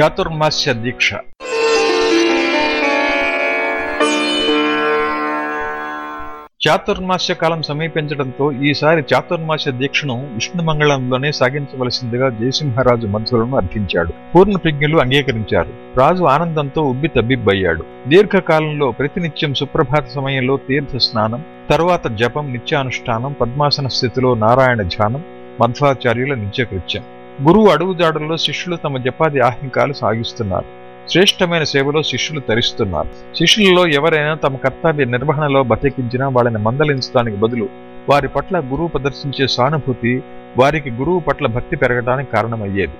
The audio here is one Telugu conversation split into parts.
చాతుర్మాస్య దీక్ష చాతుర్మాస్య కాలం సమీపించడంతో ఈసారి చాతుర్మాస్య దీక్షను విష్ణుమంగళంలోనే సాగించవలసిందిగా జయసింహరాజు మధ్యులను అర్థించాడు పూర్ణ ప్రజ్ఞలు అంగీకరించారు. రాజు ఆనందంతో ఉబ్బి తబ్బిబ్బయ్యాడు. దీర్ఘకాలంలో ప్రతినిత్యం సుప్రభాత సమయంలో తీర్థ స్నానం తరువాత జపం నిత్యానుష్ఠానం పద్మాసన స్థితిలో నారాయణ ధ్యానం మధ్వాచార్యుల నిత్యకృత్యం. గురువు అడుగుజాడల్లో శిష్యులు తమ జపాది ఆహింకాలు సాగిస్తున్నారు. శ్రేష్టమైన సేవలో శిష్యులు తరిస్తున్నారు. శిష్యులలో ఎవరైనా తమ కర్తవ్య నిర్వహణలో బతికించినా వాళ్ళని మందలించడానికి బదులు వారి పట్ల గురువు ప్రదర్శించే సానుభూతి వారికి గురువు పట్ల భక్తి పెరగడానికి కారణమయ్యేది.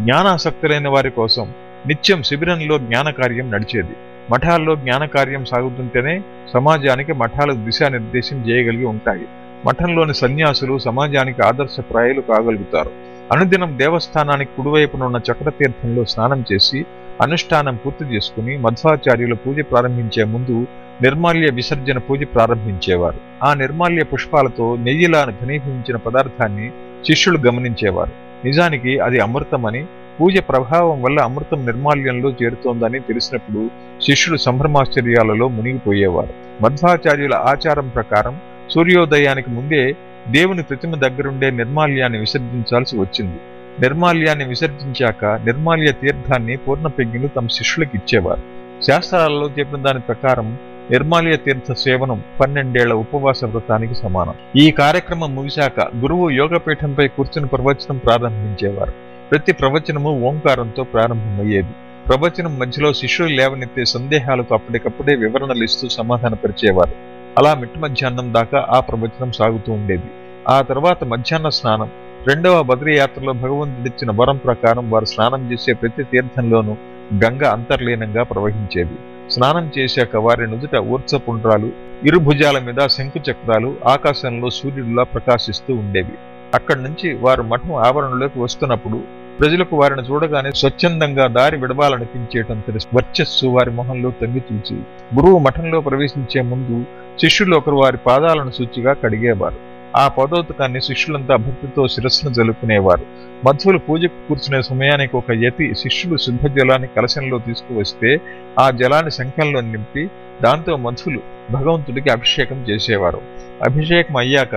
జ్ఞానాసక్తులైన వారి కోసం నిత్యం శిబిరంలో జ్ఞాన కార్యం నడిచేది. మఠాల్లో జ్ఞాన కార్యం సాగుతుంటేనే సమాజానికి మఠాలు దిశానిర్దేశం చేయగలిగి ఉంటాయి. మఠంలోని సన్యాసులు సమాజానికి ఆదర్శప్రాయాలు కాగలుగుతారు. అనుదినం దేవస్థానానికి కుడివైపునున్న చక్రతీర్థంలో స్నానం చేసి అనుష్ఠానం పూర్తి చేసుకుని మధ్వాచార్యుల పూజ ప్రారంభించే ముందు నిర్మాల్య విసర్జన పూజ ప్రారంభించేవారు. ఆ నిర్మాల్య పుష్పాలతో నెయ్యిలా ఘనీభవించిన పదార్థాన్ని శిష్యులు గమనించేవారు. నిజానికి అది అమృతమని పూజ ప్రభావం వల్ల అమృతం నిర్మాల్యంలో చేరుతోందని తెలిసినప్పుడు శిష్యులు సంభ్రమాశ్చర్యాలలో మునిగిపోయేవారు. మధ్వాచార్యుల ఆచారం ప్రకారం సూర్యోదయానికి ముందే దేవుని ప్రతిమ దగ్గరుండే నిర్మాల్యాన్ని విసర్జించాల్సి వచ్చింది. నిర్మాల్యాన్ని విసర్జించాక నిర్మాల్య తీర్థాన్ని పూర్ణపెంగిలు తమ శిష్యులకు ఇచ్చేవారు. శాస్త్రాలలో చెప్పిన దాని ప్రకారం నిర్మాల్య తీర్థ సేవనం పన్నెండేళ్ళ ఉపవాస వ్రతానికి సమానం. ఈ కార్యక్రమం ముగిశాక గురువు యోగపీఠంపై కూర్చుని ప్రవచనం ప్రారంభించేవారు. ప్రతి ప్రవచనము ఓంకారంతో ప్రారంభమయ్యేది. ప్రవచనం మధ్యలో శిష్యులు లేవనెత్తే సందేహాలకు అప్పటికప్పుడే వివరణలు ఇస్తూ సమాధానపరిచేవారు. అలా మిట్ట మధ్యాహ్నం దాకా ఆ ప్రవచనం సాగుతూ ఉండేది. ఆ తర్వాత మధ్యాహ్న స్నానం రెండవ బద్రీయాత్రలో భగవంతుడిచ్చిన వరం ప్రకారం వారు స్నానం చేసే ప్రతి తీర్థంలోనూ గంగ అంతర్లీనంగా ప్రవహించేది. స్నానం చేశాక వారి నుదుట ఊర్చపుండ్రాలు ఇరుభుజాల మీద శంకు చక్రాలు ఆకాశంలో సూర్యుడిలా ప్రకాశిస్తూ ఉండేవి. అక్కడి నుంచి వారు మఠం ఆవరణలోకి వస్తున్నప్పుడు ప్రజలకు వారిని చూడగానే స్వచ్ఛందంగా దారి విడవాలనిపించేటంతటి వర్చస్సు వారి మొహంలో తొంగి చూచి గురువు మఠంలో ప్రవేశించే ముందు శిష్యులు ఒకరు వారి పాదాలను శుచిగా కడిగేవారు. ఆ పదోతకాన్ని శిష్యులంతా భక్తితో శిరస్సును జలుపుకునేవారు మధ్వులు పూజకు కూర్చునే సమయానికి ఒక యతి శిష్యులు శుద్ధ జలాన్ని కలశంలో తీసుకువస్తే ఆ జలాన్ని శంఖంలో నింపి దాంతో మధ్వులు భగవంతుడికి అభిషేకం చేసేవారు. అభిషేకం అయ్యాక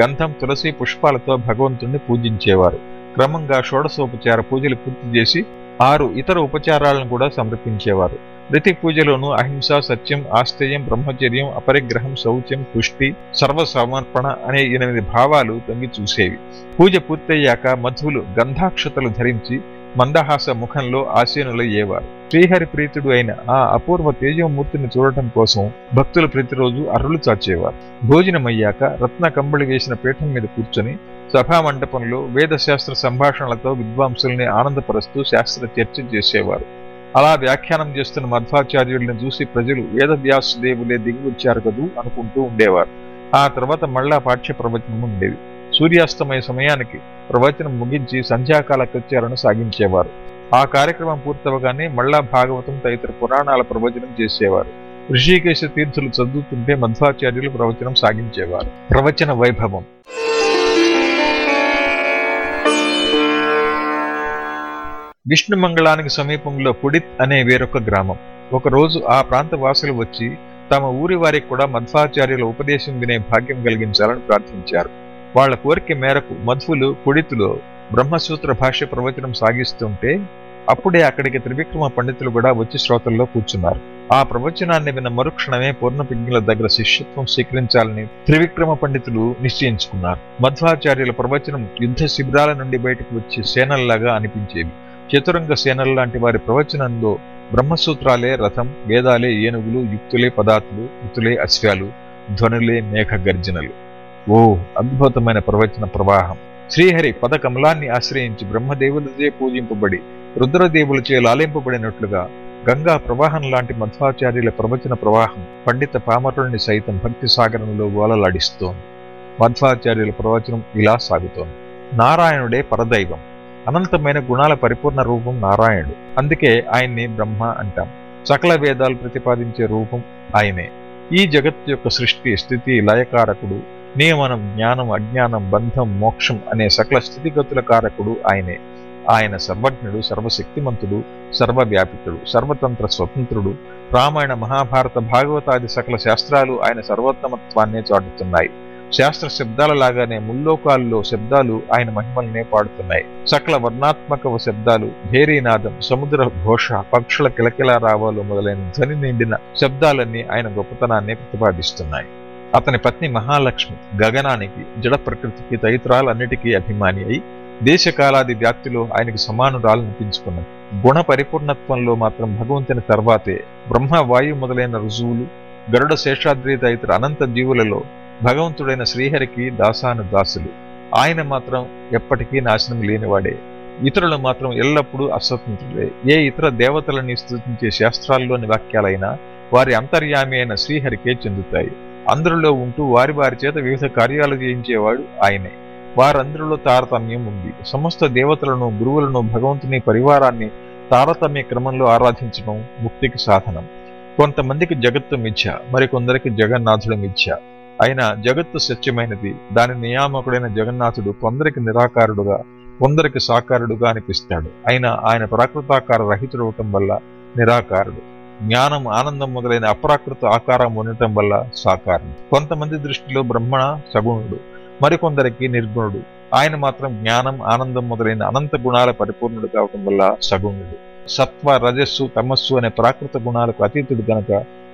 గంధం తులసి పుష్పాలతో భగవంతుడిని పూజించేవారు. క్రమంగా షోడశోపచార పూజలు పూర్తి చేసి ఆరు ఇతర ఉపచారాలను కూడా సమర్పించేవారు. ప్రతి పూజలోనూ అహింస సత్యం ఆశ్చర్యం బ్రహ్మచర్యం అపరిగ్రహం శౌచ్యం పుష్టి సర్వ సమర్పణ అనే ఎనిమిది భావాలు తొంగి చూసేవి. పూజ పూర్తయ్యాక మధువులు గంధాక్షతలు ధరించి మందహాస ముఖంలో ఆసీనులయ్యేవారు శ్రీహరి ప్రీతుడు అయిన ఆ అపూర్వ తేజమూర్తిని చూడటం కోసం భక్తులు ప్రతిరోజు అర్రులు చాచేవారు. భోజనమయ్యాక రత్న కంబళి వేసిన పీఠం మీద కూర్చొని సభామండపంలో వేదశాస్త్ర సంభాషణలతో విద్వాంసుల్ని ఆనందపరుస్తూ శాస్త్ర చర్చ చేసేవారు. అలా వ్యాఖ్యానం చేస్తున్న మధ్వాచార్యుల్ని చూసి ప్రజలు వేదవ్యాసుదేవులే దిగి వచ్చారు కదూ అనుకుంటూ ఉండేవారు. ఆ తర్వాత మళ్ళా పాఠ్య ప్రవచనం ఉండేవి సూర్యాస్తమయ సమయానికి ప్రవచనం ముగించి సంధ్యాకాల కృత్యాలను సాగించేవారు. ఆ కార్యక్రమం పూర్తవగానే మళ్ళా భాగవతం తదితర పురాణాల ప్రవచనం చేసేవారు. ఋషికేశ తీర్థులు చదువుతుంటే మధ్వాచార్యులు ప్రవచనం సాగించేవారు. ప్రవచన వైభవం. విష్ణుమంగళానికి సమీపంలో పుడిత్ అనే వేరొక గ్రామం. ఒకరోజు ఆ ప్రాంత వాసులు వచ్చి తమ ఊరి వారికి కూడా మధ్వాచార్యుల ఉపదేశం వినే భాగ్యం కలిగించాలని ప్రార్థించారు. వాళ్ళ కోరిక మేరకు మధ్వులు పుడితులో బ్రహ్మసూత్ర భాష్య ప్రవచనం సాగిస్తుంటే అప్పుడే అక్కడికి త్రివిక్రమ పండితులు కూడా వచ్చి శ్రోతల్లో కూర్చున్నారు. ఆ ప్రవచనాన్ని విన్న మరుక్షణమే పూర్ణపిజ్ఞుల దగ్గర శిష్యత్వం స్వీకరించాలని త్రివిక్రమ పండితులు నిశ్చయించుకున్నారు. మధ్వాచార్యుల ప్రవచనం యుద్ధ శిబిరాల నుండి బయటకు వచ్చే సేనల్లాగా అనిపించేవి చతురంగ సేనల్లాంటి వారి ప్రవచనంలో బ్రహ్మసూత్రాలే రథం వేదాలే ఏనుగులు యుక్తులే పదార్థులు యుక్తులే అశ్వాలు ధ్వనులే మేఘ గర్జనలు ఓ అద్భుతమైన ప్రవచన ప్రవాహం. శ్రీహరి పద కమలాన్ని ఆశ్రయించి బ్రహ్మదేవులచే పూజింపబడి రుద్రదేవులచే లాలింపబడినట్లుగా గంగా ప్రవాహం లాంటి మధ్వాచార్యుల ప్రవచన ప్రవాహం పండిత పామరుల్ని సైతం భక్తి సాగరంలో గోలలాడిస్తోంది మధ్వాచార్యుల ప్రవచనం ఇలా సాగుతోంది. నారాయణుడే పరదైవం. అనంతమైన గుణాల పరిపూర్ణ రూపం నారాయణుడు. అందుకే ఆయన్ని బ్రహ్మ అంటాం. సకల వేదాలు ప్రతిపాదించే రూపం ఆయనే. ఈ జగత్తు యొక్క సృష్టి స్థితి లయకారకుడు నియమనం జ్ఞానం అజ్ఞానం బంధం మోక్షం అనే సకల స్థితిగతుల కారకుడు ఆయనే. ఆయన సర్వజ్ఞుడు సర్వశక్తిమంతుడు సర్వవ్యాపితుడు సర్వతంత్ర స్వతంత్రుడు రామాయణ మహాభారత భాగవతాది సకల శాస్త్రాలు ఆయన సర్వోత్తమత్వాన్నే చాటుతున్నాయి. శాస్త్ర శబ్దాల లాగానే ముల్లోకాల్లో శబ్దాలు ఆయన మహిమల్నే పాడుతున్నాయి. సకల వర్ణాత్మక శబ్దాలు భేరీనాదం సముద్ర ఘోష పక్షుల కిలకిల రావాలు మొదలైన ధ్వని నిండిన శబ్దాలన్నీ ఆయన గొప్పతనాన్ని ప్రతిపాదిస్తున్నాయి. అతని పత్ని మహాలక్ష్మి గగనానికి జడ ప్రకృతికి తదితరాలన్నిటికీ అభిమాని అయి దేశకాలాది వ్యాప్తిలో ఆయనకు సమానురాలు అనిపించుకున్నది గుణ పరిపూర్ణత్వంలో మాత్రం భగవంతుని తర్వాతే బ్రహ్మ వాయు మొదలైన రుజువులు గరుడ శేషాద్రి తదితర అనంత జీవులలో భగవంతుడైన శ్రీహరికి దాసాను దాసులు ఆయన మాత్రం ఎప్పటికీ నాశనం లేనివాడే. ఇతరులు మాత్రం ఎల్లప్పుడూ అస్వతంత్రులే ఏ ఇతర దేవతలని స్థుతించే శాస్త్రాల్లోని వాక్యాలైనా వారి అంతర్యామి అయిన శ్రీహరికే చెందుతాయి. అందరిలో ఉంటూ వారి వారి చేత వివిధ కార్యాలు చేయించేవాడు ఆయనే. వారందరిలో తారతమ్యం ఉంది. సమస్త దేవతలను గురువులను భగవంతుని పరివారాన్ని తారతమ్య క్రమంలో ఆరాధించడం ముక్తికి సాధనం. కొంతమందికి జగత్తు మిథ్య మరికొందరికి జగన్నాథుడు మిథ్య. అయినా జగత్తు సత్యమైనది దాని నియామకుడైన జగన్నాథుడు కొందరికి నిరాకారుడుగా కొందరికి సాకారుడుగా అనిపిస్తాడు. అయినా ఆయన ప్రాకృతాకార రహితుడవటం వల్ల నిరాకారుడు. జ్ఞానం ఆనందం మొదలైన అప్రాకృత ఆకారం ఉండటం వల్ల సాకారం. కొంతమంది దృష్టిలో బ్రహ్మణ సగుణుడు మరికొందరికి నిర్గుణుడు. ఆయన మాత్రం జ్ఞానం ఆనందం మొదలైన అనంత గుణాల పరిపూర్ణుడు కావటం వల్ల సగుణుడు. సత్వ రజస్సు తమస్సు అనే ప్రాకృత గుణాలకు అతీతుడు గనక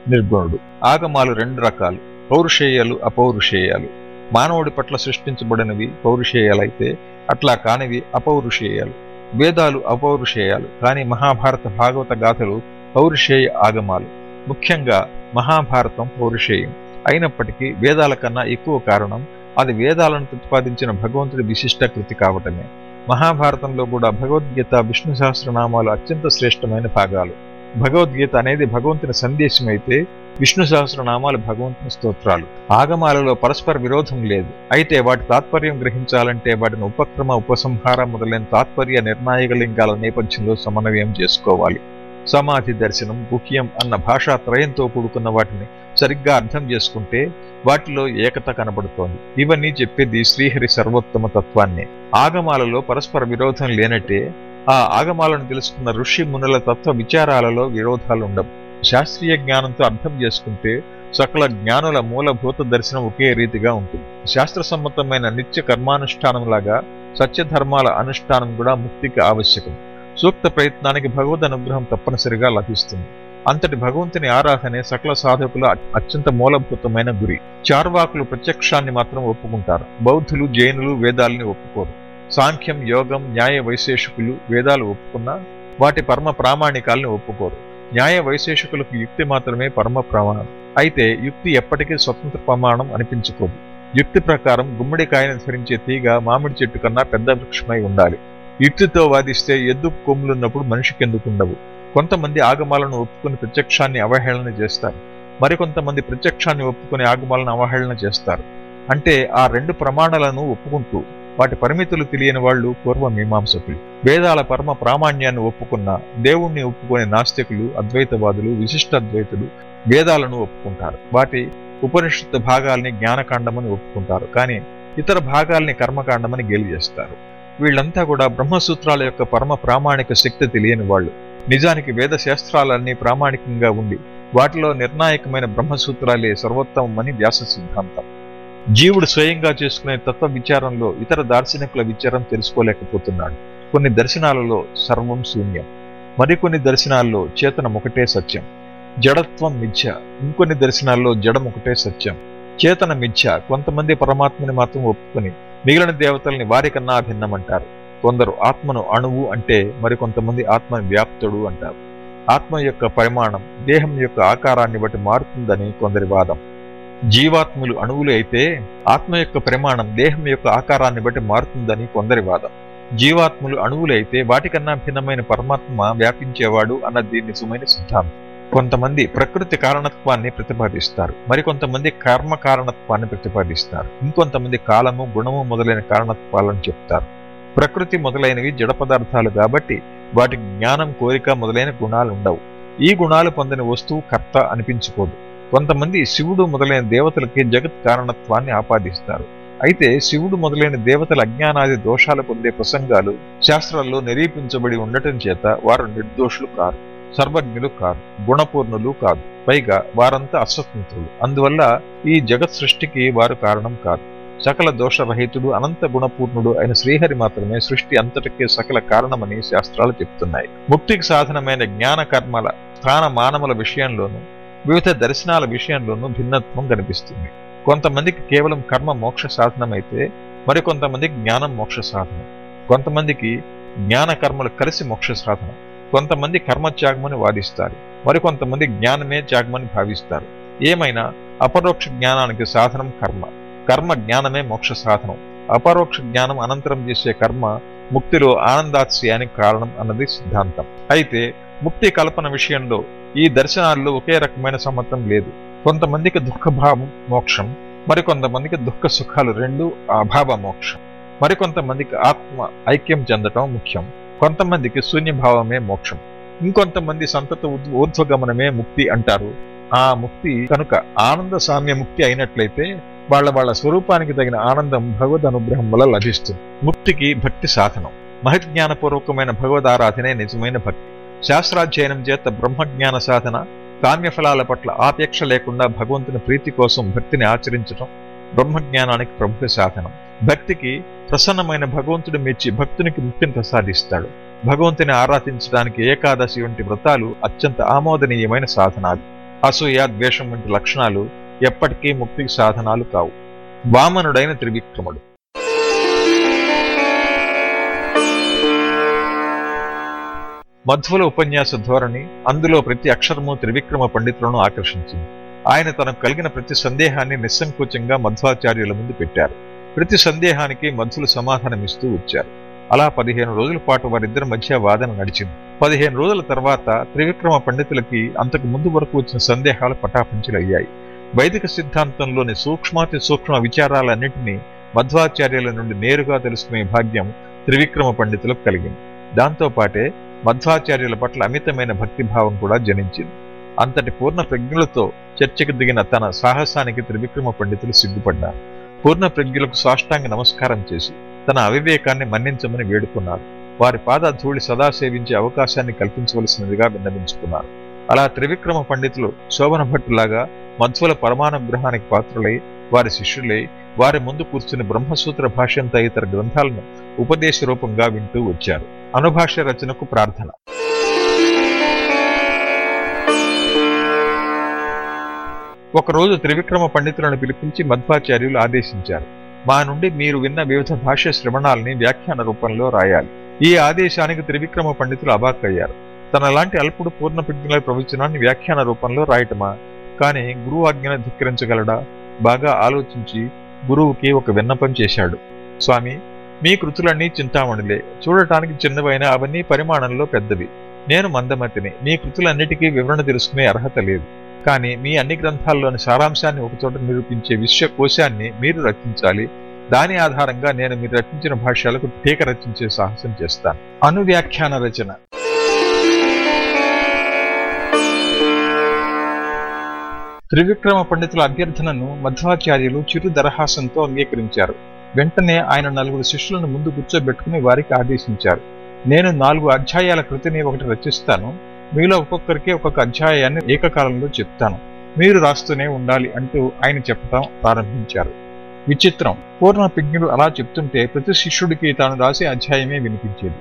నిర్గుణుడు. ఆగమాలు రెండు రకాలు. పౌరుషేయాలు అపౌరుషేయాలు. మానవుడి పట్ల సృష్టించబడినవి పౌరుషేయాలైతే అట్లా కానివి అపౌరుషేయాలు. వేదాలు అపౌరుషేయాలు కానీ మహాభారత భాగవత గాథలు పౌరుషేయ ఆగమాలు. ముఖ్యంగా మహాభారతం పౌరుషేయం. అయినప్పటికీ వేదాల కన్నా ఎక్కువ కారణం అది వేదాలను ప్రతిపాదించిన భగవంతుడి విశిష్ట కృతి కావటమే. మహాభారతంలో కూడా భగవద్గీత విష్ణు సహస్రనామాలు అత్యంత శ్రేష్టమైన భాగాలు. భగవద్గీత అనేది భగవంతుని సందేశం అయితే విష్ణు సహస్రనామాలు భగవంతుని స్తోత్రాలు. ఆగమాలలో పరస్పర విరోధం లేదు. అయితే వాటి తాత్పర్యం గ్రహించాలంటే వాటిని ఉపక్రమ ఉపసంహార మొదలైన తాత్పర్య నిర్ణాయక లింగాల నేపథ్యంలో సమన్వయం చేసుకోవాలి. సమాధి దర్శనం గుహ్యం అన్న భాషా త్రయంతో కూడుకున్న వాటిని సరిగ్గా అర్థం చేసుకుంటే వాటిలో ఏకత కనబడుతోంది. ఇవన్నీ చెప్పేది శ్రీహరి సర్వోత్తమ తత్వాన్ని. ఆగమాలలో పరస్పర విరోధం లేనట్టే ఆ ఆగమాలను తెలుసుకున్న ఋషి మునుల తత్వ విచారాలలో విరోధాలు ఉండవు. శాస్త్రీయ జ్ఞానంతో అర్థం చేసుకుంటే సకల జ్ఞానుల మూలభూత దర్శనం ఒకే రీతిగా ఉంటుంది. శాస్త్ర సమ్మతమైన నిత్య కర్మానుష్ఠానంలాగా సత్యధర్మాల అనుష్ఠానం కూడా ముక్తికి ఆవశ్యకం. సూక్త ప్రయత్నానికి భగవద్ అనుగ్రహం తప్పనిసరిగా లభిస్తుంది. అంతటి భగవంతుని ఆరాధనే సకల సాధకుల అత్యంత మూలభూతమైన గురి. చార్వాకులు ప్రత్యక్షాన్ని మాత్రం ఒప్పుకుంటారు. బౌద్ధులు జైనులు వేదాలని ఒప్పుకోరు. సాంఖ్యం యోగం న్యాయ వైశేషికులు వేదాలు ఒప్పుకున్నా వాటి పరమ ప్రామాణికాలను ఒప్పుకోరు. న్యాయ వైశేషికులకు యుక్తి మాత్రమే పరమ ప్రమాణం. అయితే యుక్తి ఎప్పటికీ స్వతంత్ర ప్రమాణం అనిపించుకోదు. యుక్తి ప్రకారం గుమ్మడికాయను ధరించే తీగ మామిడి చెట్టు కన్నా పెద్ద వృక్షమై ఉండాలి. యుక్తితో వాదిస్తే ఎద్దు కొమ్ములున్నప్పుడు మనిషికి ఎందుకుండవు కొంతమంది ఆగమాలను ఒప్పుకుని ప్రత్యక్షాన్ని అవహేళన చేస్తారు. మరికొంతమంది ప్రత్యక్షాన్ని ఒప్పుకుని ఆగమాలను అవహేళన చేస్తారు. అంటే ఆ రెండు ప్రమాణాలను ఒప్పుకుంటూ వాటి పరిమితులు తెలియని వాళ్ళు పూర్వ మీమాంసకులు. వేదాల పరమ ప్రామాణ్యాన్ని ఒప్పుకున్న దేవుణ్ణి ఒప్పుకునే నాస్తికులు అద్వైతవాదులు విశిష్టాద్వైతులు వేదాలను ఒప్పుకుంటారు. వాటి ఉపనిషత్తు భాగాల్ని జ్ఞానకాండమని ఒప్పుకుంటారు. కానీ ఇతర భాగాల్ని కర్మకాండమని గేలి చేస్తారు వీళ్ళంతా కూడా బ్రహ్మసూత్రాల యొక్క పరమ ప్రామాణిక శక్తి తెలియని వాళ్ళు. నిజానికి వేద శాస్త్రాలన్నీ ప్రామాణికంగా ఉండి వాటిలో నిర్ణాయకమైన బ్రహ్మసూత్రాలే సర్వోత్తమమని వ్యాస సిద్ధాంతం. జీవుడు స్వయంగా చేసుకునే తత్వ విచారంలో ఇతర దార్శనికుల విచారం తెలుసుకోలేకపోతున్నాడు. కొన్ని దర్శనాలలో సర్వం శూన్యం. మరికొన్ని దర్శనాల్లో చేతనం ఒకటే సత్యం. జడత్వం మిథ్య. ఇంకొన్ని దర్శనాల్లో జడం ఒకటే సత్యం. చేతన మిథ్య. కొంతమంది పరమాత్మని మాత్రం ఒప్పుకొని మిగిలిన దేవతల్ని వారికన్నా భిన్నమంటారు. కొందరు ఆత్మను అణువు అంటే మరికొంతమంది ఆత్మని వ్యాప్తుడు అంటారు. ఆత్మ యొక్క పరిమాణం దేహం యొక్క ఆకారాన్ని బట్టి మారుతుందని కొందరి వాదం. జీవాత్ములు అణువులు అయితే ఆత్మ యొక్క ప్రమాణం దేహం యొక్క ఆకారాన్ని బట్టి మారుతుందని కొందరి వాదం. జీవాత్ములు అణువులు అయితే వాటికన్నా భిన్నమైన పరమాత్మ వ్యాపించేవాడు అన్న దీన్ని సుమైన సిద్ధాంతం. కొంతమంది ప్రకృతి కారణత్వాన్ని ప్రతిపాదిస్తారు మరికొంతమంది కర్మ కారణత్వాన్ని ప్రతిపాదిస్తారు ఇంకొంతమంది కాలము గుణము మొదలైన కారణత్వాలను చెప్తారు. ప్రకృతి మొదలైనవి జడ పదార్థాలు కాబట్టి వాటికి జ్ఞానం కోరిక మొదలైన గుణాలు ఉండవు ఈ గుణాలు పొందిన వస్తువు కర్త అనిపించుకోదు. కొంతమంది శివుడు మొదలైన దేవతలకి జగత్ కారణత్వాన్ని ఆపాదిస్తారు. అయితే శివుడు మొదలైన దేవతల అజ్ఞానాది దోషాలు పొందే ప్రసంగాలు శాస్త్రాల్లో నిరూపించబడి ఉండటం చేత వారు నిర్దోషులు కారు సర్వజ్ఞులు కారు గుణపూర్ణులు కాదు పైగా వారంతా అస్వతంత్రులు. అందువల్ల ఈ జగత్ సృష్టికి వారు కారణం కాదు సకల దోషరహితుడు అనంత గుణపూర్ణుడు అయిన శ్రీహరి మాత్రమే సృష్టి అంతటికే సకల కారణమని శాస్త్రాలు చెప్తున్నాయి. ముక్తికి సాధనమైన జ్ఞాన కర్మల స్థాన మానముల విషయంలోనూ వివిధ దర్శనాల విషయంలోనూ భిన్నత్వం కనిపిస్తుంది. కొంతమందికి కేవలం కర్మ మోక్ష సాధనమైతే మరికొంతమందికి జ్ఞానం మోక్ష సాధనం. కొంతమందికి జ్ఞాన కర్మలు కలిసి మోక్ష సాధనం. కొంతమంది కర్మత్యాగమని వాదిస్తారు. మరికొంతమంది జ్ఞానమే త్యాగమని భావిస్తారు. ఏమైనా అపరోక్ష జ్ఞానానికి సాధనం కర్మ. కర్మ జ్ఞానమే మోక్ష సాధనం. అపరోక్ష జ్ఞానం అనంతరం చేసే కర్మ ముక్తిలో ఆనందాశ్రయానికి కారణం అన్నది సిద్ధాంతం. అయితే ముక్తి కల్పన విషయంలో ఈ దర్శనాల్లో ఒకే రకమైన సమ్మతం లేదు. కొంతమందికి దుఃఖభావం మోక్షం మరికొంతమందికి దుఃఖ సుఖాలు రెండు అభావ మోక్షం మరికొంతమందికి ఆత్మ ఐక్యం చెందటం ముఖ్యం కొంతమందికి శూన్యభావమే మోక్షం ఇంకొంతమంది సంతత ఊర్ధ్వగమనమే ముక్తి అంటారు. ఆ ముక్తి కనుక ఆనంద సామ్య ముక్తి అయినట్లయితే వాళ్ళ వాళ్ళ స్వరూపానికి తగిన ఆనందం భగవద్ అనుగ్రహం వల్ల లభిస్తుంది. ముక్తికి భక్తి సాధనం. మహజ్ఞానపూర్వకమైన భగవద్ ఆరాధనే నిజమైన భక్తి. శాస్త్రాధ్యయనం చేత బ్రహ్మజ్ఞాన సాధన కామ్యఫలాల పట్ల ఆపేక్ష లేకుండా భగవంతుని ప్రీతి కోసం భక్తిని ఆచరించడం బ్రహ్మజ్ఞానానికి ప్రముఖ సాధనం. భక్తికి ప్రసన్నమైన భగవంతుడు మెచ్చి భక్తునికి ముక్తిని ప్రసాదిస్తాడు. భగవంతుని ఆరాధించడానికి ఏకాదశి వంటి వ్రతాలు అత్యంత ఆమోదనీయమైన సాధనాలు. అసూయ ద్వేషం వంటి లక్షణాలు ఎప్పటికీ ముక్తికి సాధనాలు కావు. వామనుడైన త్రివిక్రముడు. మధ్వల ఉపన్యాస ధోరణి అందులో ప్రతి అక్షరము త్రివిక్రమ పండితులను ఆకర్షించింది. ఆయన తనకు కలిగిన ప్రతి సందేహాన్ని నిస్సంకోచంగా మధ్వాచార్యుల ముందు పెట్టారు. ప్రతి సందేహానికి మధ్వులు సమాధానమిస్తూ వచ్చారు. అలా పదిహేను రోజుల పాటు వారిద్దరి మధ్య వాదన నడిచింది. పదిహేను రోజుల తర్వాత త్రివిక్రమ పండితులకి అంతకు ముందు వరకు వచ్చిన సందేహాలు పటాపంచులయ్యాయి. వైదిక సిద్ధాంతంలోని సూక్ష్మాతి సూక్ష్మ విచారాలన్నింటినీ మధ్వాచార్యుల నుండి నేరుగా తెలుసుకునే భాగ్యం త్రివిక్రమ పండితులకు కలిగింది. దాంతోపాటే మధ్వాచార్యుల పట్ల అమితమైన భక్తిభావం కూడా జనించింది. అంతటి పూర్ణ ప్రజ్ఞులతో చర్చకు దిగిన తన సాహసానికి త్రివిక్రమ పండితులు సిగ్గుపడ్డారు. పూర్ణ ప్రజ్ఞులకు సాష్టాంగ నమస్కారం చేసి తన అవివేకాన్ని మన్నించమని వేడుకున్నారు. వారి పాద ధూళి సదా సేవించే అవకాశాన్ని కల్పించవలసినదిగా విన్నవించుకున్నారు. అలా త్రివిక్రమ పండితులు శోభన భట్టులాగా మధ్వల పరమానుగ్రహానికి పాత్రులై వారి శిష్యులై వారి ముందు కూర్చుని బ్రహ్మసూత్ర భాష్యం తదితర గ్రంథాలను ఉపదేశ రూపంగా వింటూ వచ్చారు. అనుభాష్య రచనకు ప్రార్థన. ఒకరోజు త్రివిక్రమ పండితులను పిలిపించి మధ్వాచార్యులు ఆదేశించారు. మా నుండి మీరు విన్న వివిధ భాష్య శ్రవణాలని వ్యాఖ్యాన రూపంలో రాయాలి. ఈ ఆదేశానికి త్రివిక్రమ పండితులు అబాక్కయ్యారు. తనలాంటి అల్పుడు పూర్ణ ప్రజ్ఞల ప్రవచనాన్ని వ్యాఖ్యాన రూపంలో రాయటమా? కానీ గురువు ఆజ్ఞను ధిక్కరించగలడా? బాగా ఆలోచించి గురువుకి ఒక విన్నపం చేశాడు. స్వామి మీ కృతులన్నీ చింతామణులే. చూడటానికి చిన్నవైన అవన్నీ పరిమాణంలో పెద్దవి. నేను మందమతిని. మీ కృతులన్నిటికీ వివరణ తెలుసుకునే అర్హత లేదు. కానీ మీ అన్ని గ్రంథాల్లోని సారాంశాన్ని ఒకచోట నిరూపించే విశ్వకోశాన్ని మీరు రచించాలి. దాని ఆధారంగా నేను మీరు రచించిన భాష్యాలకు టీక రచించే సాహసం చేస్తాను. అనువ్యాఖ్యాన రచన. త్రివిక్రమ పండితుల అభ్యర్థనను మధ్వాచార్యులు చిరు దరహాసంతో అంగీకరించారు. వెంటనే ఆయన నలుగురు శిష్యులను ముందు కూర్చోబెట్టుకుని వారికి ఆదేశించారు. నేను నాలుగు అధ్యాయాల కృతిని ఒకటి రచిస్తాను. మీలో ఒక్కొక్కరికి ఒక్కొక్క అధ్యాయాన్ని ఏకకాలంలో చెప్తాను. మీరు రాస్తూనే ఉండాలి అంటూ ఆయన చెప్పడం ప్రారంభించారు. విచిత్రం. పూర్ణ పిజ్ఞుడు అలా చెప్తుంటే ప్రతి శిష్యుడికి తాను రాసే అధ్యాయమే వినిపించేది.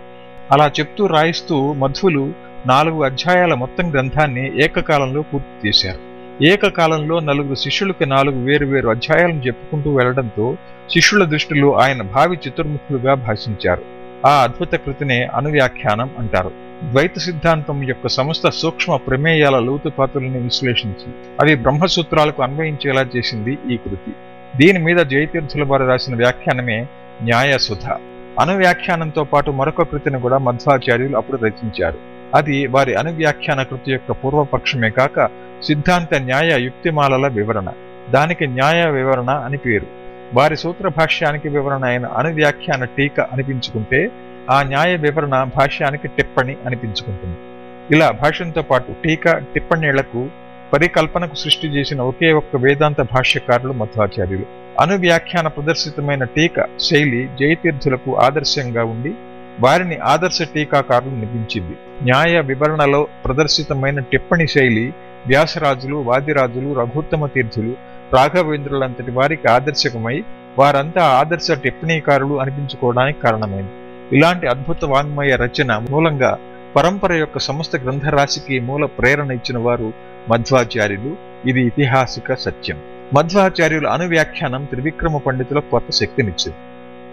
అలా చెప్తూ రాయిస్తూ మధ్వులు నాలుగు అధ్యాయాల మొత్తం గ్రంథాన్ని ఏకకాలంలో పూర్తి చేశారు. ఏకకాలంలో నలుగురు శిష్యులకి నాలుగు వేరు వేరు అధ్యాయాలను చెప్పుకుంటూ వెళ్ళడంతో శిష్యుల దృష్టిలో ఆయన భావి చతుర్ముఖులుగా భాషించారు. ఆ అద్భుత కృతినే అనువ్యాఖ్యానం అంటారు. ద్వైత సిద్ధాంతం యొక్క సమస్త సూక్ష్మ ప్రమేయాల లోతుపాతులను విశ్లేషించి అవి బ్రహ్మసూత్రాలకు అన్వయించేలా చేసింది ఈ కృతి. దీని మీద జయతీర్థుల వారు రాసిన వ్యాఖ్యానమే న్యాయసుధ అనువ్యాఖ్యానంతో పాటు మరొక కృతిని కూడా మధ్వాచార్యులు అప్పుడు రచించారు. అది వారి అనువ్యాఖ్యాన కృతి యొక్క పూర్వపక్షమే కాక సిద్ధాంత న్యాయ యుక్తిమాలల వివరణ. దానికి న్యాయ వివరణ అని పేరు. వారి సూత్ర భాష్యానికి వివరణ అయిన అనువ్యాఖ్యాన టీక అనిపించుకుంటే ఆ న్యాయ వివరణ భాష్యానికి టిప్పణి అనిపించుకుంటుంది. ఇలా భాష్యంతో పాటు టీక టిప్పణీళ్ళకు పరికల్పనకు సృష్టి చేసిన ఒకే ఒక్క వేదాంత భాష్యకారులు మధ్వాచార్యులు. అనువ్యాఖ్యాన ప్రదర్శితమైన టీక శైలి జయతీర్థులకు ఆదర్శంగా ఉండి వారిని ఆదర్శ టీకాకారులు నిపించింది న్యాయ వివరణలో ప్రదర్శితమైన టిప్పణి శైలి వ్యాసరాజులు వాదిరాజులు రఘుత్తమ తీర్థులు రాఘవేంద్రులంతటి వారికి ఆదర్శకమై వారంతా ఆదర్శ టిప్పణీకారులు అనిపించుకోవడానికి కారణమైంది. ఇలాంటి అద్భుత వాంగ్మయ రచన మూలంగా పరంపర యొక్క సమస్త గ్రంథరాశికి మూల ప్రేరణ ఇచ్చిన వారు మధ్వాచార్యులు. ఇది ఇతిహాసిక సత్యం. మధ్వాచార్యుల అనువ్యాఖ్యానం త్రివిక్రమ పండితుల కొత్త శక్తినిచ్చింది.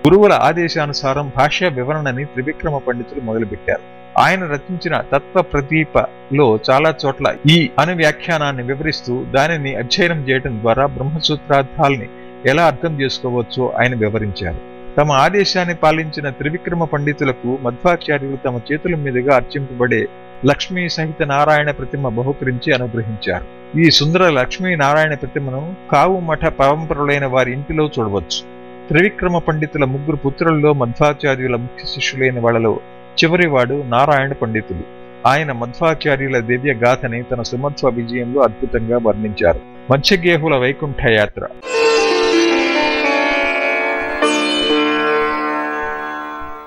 గురువుల ఆదేశానుసారం భాష వివరణని త్రివిక్రమ పండితులు మొదలుపెట్టారు. ఆయన రచించిన తత్వ ప్రదీపలో చాలా చోట్ల ఈ అనువ్యాఖ్యానాన్ని వివరిస్తూ దానిని అధ్యయనం చేయడం ద్వారా బ్రహ్మసూత్రార్థాల్ని ఎలా అర్థం చేసుకోవచ్చో ఆయన వివరించారు. తమ ఆదేశాన్ని పాలించిన త్రివిక్రమ పండితులకు మధ్వాచార్యులు తమ చేతుల మీదుగా అర్చింపబడే లక్ష్మీ సహిత నారాయణ ప్రతిమ బహుకరించి అనుగ్రహించారు. ఈ సుందర లక్ష్మీ నారాయణ ప్రతిమను కావు మఠ పరంపరులైన వారి ఇంటిలో చూడవచ్చు. త్రివిక్రమ పండితుల ముగ్గురు పుత్రుల్లో మధ్వాచార్యుల ముఖ్య శిష్యులైన వాళ్ళలో చివరివాడు నారాయణ పండితుడు. ఆయన మధ్వాచార్యుల దివ్య గాథని తన సుమధ్వ విజయంలో అద్భుతంగా వర్ణించారు. మత్స్యగేహుల వైకుంఠ యాత్ర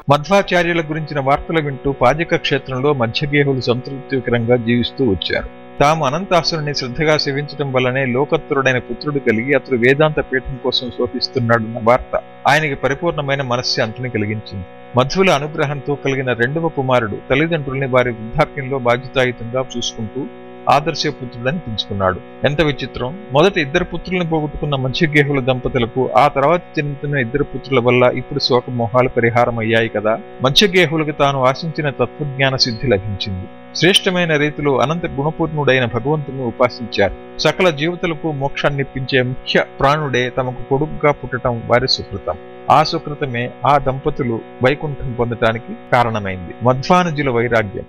మధ్వాచార్యుల గురించిన వార్తలు వింటూ పాజక క్షేత్రంలో మధ్యగేహులు సంతృప్తికరంగా జీవిస్తూ వచ్చారు. తాము అనంతాసురుని శ్రద్ధగా సేవించడం వల్లనే లోకత్తురుడైన పుత్రుడు కలిగి అతడు వేదాంత పీఠం కోసం శోభిస్తున్నాడన్న వార్త. ఆయనకి పరిపూర్ణమైన మనశ్శాంతిని కలిగించింది. మధ్వుల అనుగ్రహంతో కలిగిన రెండవ కుమారుడు తల్లిదండ్రుల్ని వారి వృద్ధాప్యంలో బాధ్యతాయుతంగా చూసుకుంటూ ఆదర్శ పుత్రుడని పెంచుకున్నాడు ఎంత విచిత్రం! మొదటి ఇద్దరు పుత్రుల్ని పోగొట్టుకున్న మత్స్యగేహుల దంపతులకు ఆ తర్వాత జన్మితున్న ఇద్దరు పుత్రుల వల్ల ఇప్పుడు శోకమోహాలు పరిహారం అయ్యాయి కదా! మత్స్యగేహులకు తాను ఆశించిన తత్వజ్ఞాన సిద్ధి లభించింది. శ్రేష్టమైన రీతిలో అనంత గుణపూర్ణుడైన భగవంతుని ఉపాసించారు. సకల జీవితలకు మోక్షాన్నిప్పించే ముఖ్య ప్రాణుడే తమకు కొడుకుగా పుట్టడం వారి సుకృతం. ఆ సుకృతమే ఆ దంపతులు వైకుంఠం పొందటానికి కారణమైంది. మధ్వానుజుల వైరాగ్యం.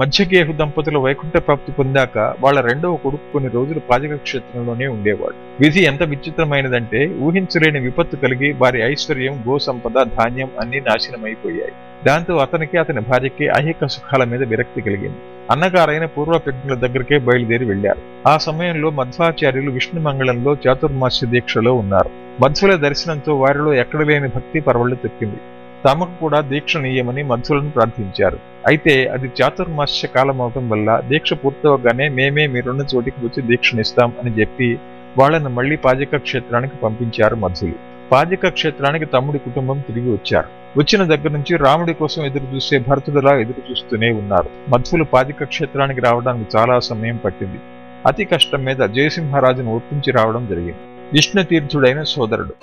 మధ్యకేహు దంపతులు వైకుంఠ ప్రాప్తి పొందాక వాళ్ళ రెండవ కొడుకు కొన్ని రోజులు పాజక క్షేత్రంలోనే ఉండేవాడు. విధి ఎంత విచిత్రమైనదంటే ఊహించలేని విపత్తు కలిగి వారి ఐశ్వర్యం గో సంపద ధాన్యం అన్ని నాశనమైపోయాయి. దాంతో అతనికి అతని భార్యకి ఐహిక సుఖాల మీద విరక్తి కలిగింది. అన్నగారైన పూర్వప్రజ్ఞుల దగ్గరికే బయలుదేరి వెళ్ళారు ఆ సమయంలో మధ్వాచార్యులు విష్ణు మంగళంలో చాతుర్మాస్య దీక్షలో ఉన్నారు. మధ్వల దర్శనంతో వారిలో ఎక్కడ లేని భక్తి పరవళ్ళు తెప్పింది. తమకు కూడా దీక్షనీయమని నీయమని ప్రార్థించారు. అయితే అది చాతుర్మాస్య కాలం అవటం వల్ల దీక్ష పూర్తవగానే మేమే మీరున్న చోటికి వచ్చి దీక్షనిస్తాం అని చెప్పి వాళ్ళను మళ్ళీ పాజక క్షేత్రానికి పంపించారు మధ్యులు పాజక క్షేత్రానికి తమ్ముడి కుటుంబం తిరిగి వచ్చారు. వచ్చిన దగ్గర నుంచి రాముడి కోసం ఎదురు చూసే భరతుడిలా ఎదురు చూస్తూనే ఉన్నారు. మధ్యులు పాజక క్షేత్రానికి రావడానికి చాలా సమయం పట్టింది. అతి కష్టం మీద జయసింహరాజును ఒప్పించి రావడం జరిగింది. విష్ణు తీర్థుడైన సోదరుడు.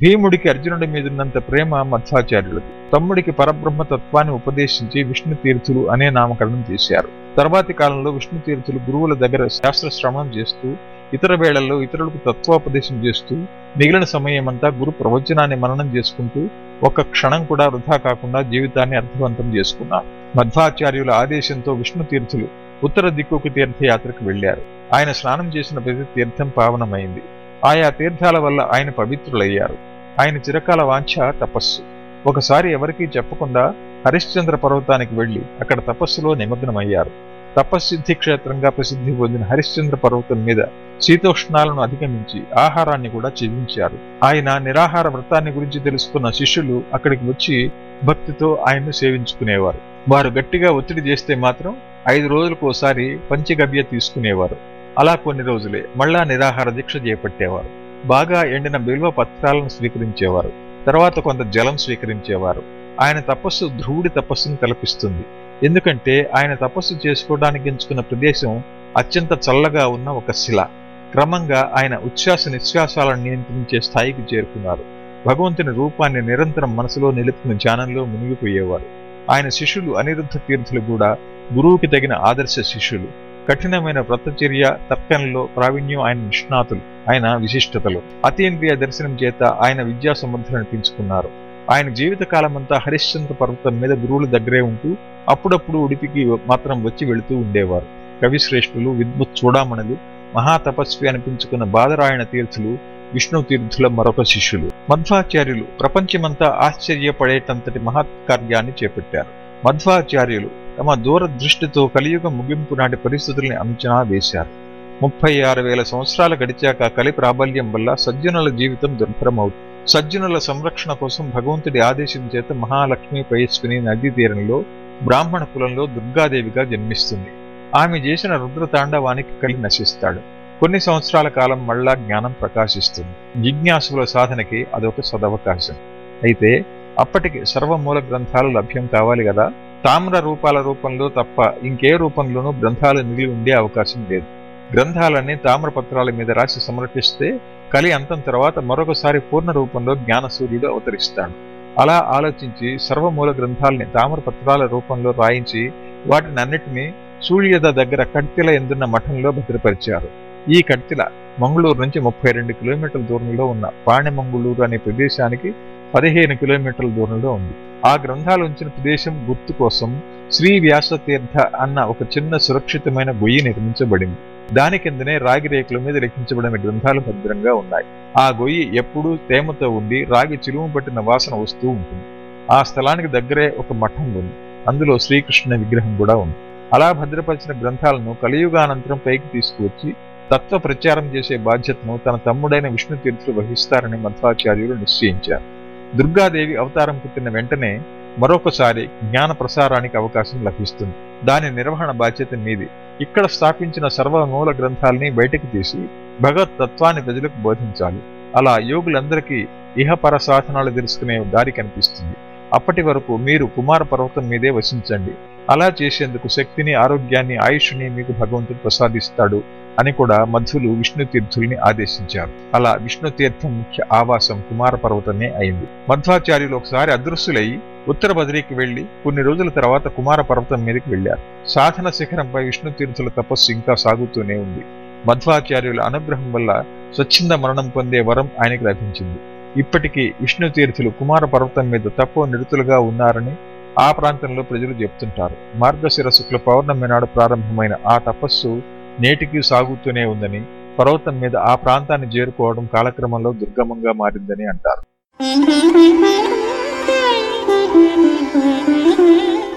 భీముడికి అర్జునుడి మీదున్నంత ప్రేమ మధ్వాచార్యులది తమ్ముడికి పరబ్రహ్మ తత్వాన్ని ఉపదేశించి విష్ణు తీర్థులు అనే నామకరణం చేశారు. తర్వాతి కాలంలో విష్ణు తీర్థులు గురువుల దగ్గర శాస్త్ర శ్రవణం చేస్తూ ఇతర వేళల్లో ఇతరులకు తత్వోపదేశం చేస్తూ మిగిలిన సమయమంతా గురు ప్రవచనాన్ని మననం చేసుకుంటూ ఒక్క క్షణం కూడా వృధా కాకుండా జీవితాన్ని అర్థవంతం చేసుకున్నారు. మధ్వాచార్యుల ఆదేశంతో విష్ణు తీర్థులు ఉత్తర దిక్కుకు తీర్థయాత్రకు వెళ్ళారు ఆయన స్నానం చేసిన ప్రతి తీర్థం పావనమైంది. ఆయా తీర్థాల వల్ల ఆయన పవిత్రులయ్యారు. ఆయన చిరకాల వాంఛ తపస్సు. ఒకసారి ఎవరికీ చెప్పకుండా హరిశ్చంద్ర పర్వతానికి వెళ్ళి అక్కడ తపస్సులో నిమగ్నమయ్యారు. తపస్సిద్ధి క్షేత్రంగా ప్రసిద్ధి పొందిన హరిశ్చంద్ర పర్వతం మీద శీతోష్ణాలను అధిగమించి ఆహారాన్ని కూడా చెల్లించారు. ఆయన నిరాహార వ్రతాన్ని గురించి తెలుసుకున్న శిష్యులు అక్కడికి వచ్చి భక్తితో ఆయన్ను సేవించుకునేవారు. వారు గట్టిగా ఒత్తిడి చేస్తే మాత్రం ఐదు రోజులకు ఒకసారి పంచగవ్య తీసుకునేవారు. అలా కొన్ని రోజులే మళ్ళా నిరాహార దీక్ష చేపట్టేవారు. బాగా ఎండిన బిల్వ పత్రాలను స్వీకరించేవారు. తర్వాత కొంత జలం స్వీకరించేవారు. ఆయన తపస్సు ధ్రువుడి తపస్సును తలపిస్తుంది. ఎందుకంటే ఆయన తపస్సు చేసుకోవడానికి ఎంచుకున్న ప్రదేశం అత్యంత చల్లగా ఉన్న ఒక శిల. క్రమంగా ఆయన ఉచ్ఛ్వాస నిశ్వాసాలను నియంత్రించే స్థాయికి చేరుకున్నారు. భగవంతుని రూపాన్ని నిరంతరం మనసులో నిలుపుకుని ధ్యానంలో మునిగిపోయేవారు. ఆయన శిష్యులు అనిరుద్ధ తీర్థులు కూడా గురువుకి తగిన ఆదర్శ శిష్యులు. కఠినమైన వ్రతచర్య తర్కంలో ప్రావీణ్యం ఆయన నిష్ణాతులు ఆయన విశిష్టతలు. అతీంద్రియ దర్శనం చేత ఆయన విద్యా సమర్థులను పెంచుకున్నారు. ఆయన జీవిత కాలమంతా హరిశ్చంద్ర పర్వతం మీద గురువుల దగ్గరే ఉంటూ అప్పుడప్పుడు ఉడిపికి మాత్రం వచ్చి వెళుతూ ఉండేవారు. కవిశ్రేష్ఠులు విద్వత్ చూడామణులు మహాతపస్వి అనిపించుకున్న బాదరాయణ తీర్థులు విష్ణు తీర్థుల మరొక శిష్యులు. మధ్వాచార్యులు ప్రపంచమంతా ఆశ్చర్యపడేటంతటి మహత్కార్యాన్ని చేపట్టారు. మధ్వాచార్యులు తమ దూరదృష్టితో కలియుగ ముగింపు నాటి పరిస్థితుల్ని అంచనా వేశారు. ముప్పై ఆరు వేల సంవత్సరాలు గడిచాక కలి ప్రాబల్యం వల్ల సజ్జనుల జీవితం దుర్భరమవుతుంది సజ్జనుల సంరక్షణ కోసం భగవంతుడి ఆదేశం చేత మహాలక్ష్మి పయస్విని నదీ తీరంలో బ్రాహ్మణ కులంలో దుర్గాదేవిగా జన్మిస్తుంది. ఆమె చేసిన రుద్రతాండవానికి కలి నశిస్తాడు. కొన్ని సంవత్సరాల కాలం మళ్ళా జ్ఞానం ప్రకాశిస్తుంది. జిజ్ఞాసుల సాధనకి అదొక సదవకాశం. అయితే అప్పటికి సర్వమూల గ్రంథాలు లభ్యం కావాలి కదా? తామ్ర రూపాల రూపంలో తప్ప ఇంకే రూపంలోనూ గ్రంథాలు మిగిలి ఉండే అవకాశం లేదు. గ్రంథాలన్నీ తామ్రపత్రాల మీద రాసి సమర్పిస్తే కలి అంతం తర్వాత మరొకసారి పూర్ణ రూపంలో జ్ఞానసూర్యుడు అవతరిస్తాడు. అలా ఆలోచించి సర్వమూల గ్రంథాలని తామ్రపత్రాల రూపంలో రాయించి వాటిని అన్నిటినీ సూర్యద దగ్గర కడ్తిల ఎందున్న మఠంలో భద్రపరిచారు. ఈ కడ్తిల మంగళూరు నుంచి ముప్పై రెండు కిలోమీటర్ల దూరంలో ఉన్న పాణిమంగళూరు అనే ప్రదేశానికి పదిహేను కిలోమీటర్ల దూరంలో ఉంది. ఆ గ్రంథాలు ఉంచిన ప్రదేశం గుర్తు కోసం శ్రీ వ్యాసతీర్థ అన్న ఒక చిన్న సురక్షితమైన గొయ్యి నిర్మించబడింది. దాని కిందనే రాగి రేకుల మీద లిఖించబడిన గ్రంథాలు భద్రంగా ఉన్నాయి. ఆ గొయ్యి ఎప్పుడూ తేమతో ఉండి రాగి చిలుము పట్టిన వాసన వస్తూ ఉంటుంది. ఆ స్థలానికి దగ్గరే ఒక మఠం ఉంది. అందులో శ్రీకృష్ణ విగ్రహం కూడా ఉంది. అలా భద్రపరిచిన గ్రంథాలను కలియుగానంతరం పైకి తీసుకువచ్చి తత్వ ప్రచారం చేసే బాధ్యతను తన తమ్ముడైన విష్ణు తీర్థులు వహిస్తారని మధ్వాచార్యులు నిశ్చయించారు. దుర్గాదేవి అవతారం పుట్టిన వెంటనే మరొకసారి జ్ఞాన ప్రసారానికి అవకాశం లభిస్తుంది. దాని నిర్వహణ బాధ్యత మీది. ఇక్కడ స్థాపించిన సర్వమూల గ్రంథాలని బయటకు తీసి భగవత్ తత్వాన్ని ప్రజలకు బోధించాలి. అలా యోగులందరికీ ఇహపర సాధనాలు తెలుసుకునే దారి కనిపిస్తుంది. అప్పటి వరకు మీరు కుమార పర్వతం మీదే వసించండి. అలా చేసేందుకు శక్తిని ఆరోగ్యాన్ని ఆయుష్ని మీకు భగవంతుడు ప్రసాదిస్తాడు అని కూడా మధ్యులు విష్ణు తీర్థుల్ని ఆదేశించారు. అలా విష్ణు తీర్థం ముఖ్య ఆవాసం కుమార పర్వతమే అయింది. మధ్వాచార్యులు ఒకసారి అదృశ్యులై ఉత్తర బదిరీకి వెళ్ళి కొన్ని రోజుల తర్వాత కుమార పర్వతం మీదకి వెళ్ళారు సాధన శిఖరంపై విష్ణు తీర్థుల తపస్సు ఇంకా సాగుతూనే ఉంది. మధ్వాచార్యుల అనుగ్రహం వల్ల స్వచ్ఛంద మరణం పొందే వరం ఆయనకు లభించింది. ఇప్పటికీ విష్ణు తీర్థులు కుమార పర్వతం మీద తప్పో నిడుతులుగా ఉన్నారని ఆ ప్రాంతంలో ప్రజలు చెప్తుంటారు మార్గశిర శుక్ల పౌర్ణమి నాడు ప్రారంభమైన ఆ తపస్సు నేటికి సాగుతూనే ఉందని పర్వతం మీద ఆ ప్రాంతాన్ని చేరుకోవడం కాలక్రమంలో దుర్గమంగా మారిందని అంటారు Thank you.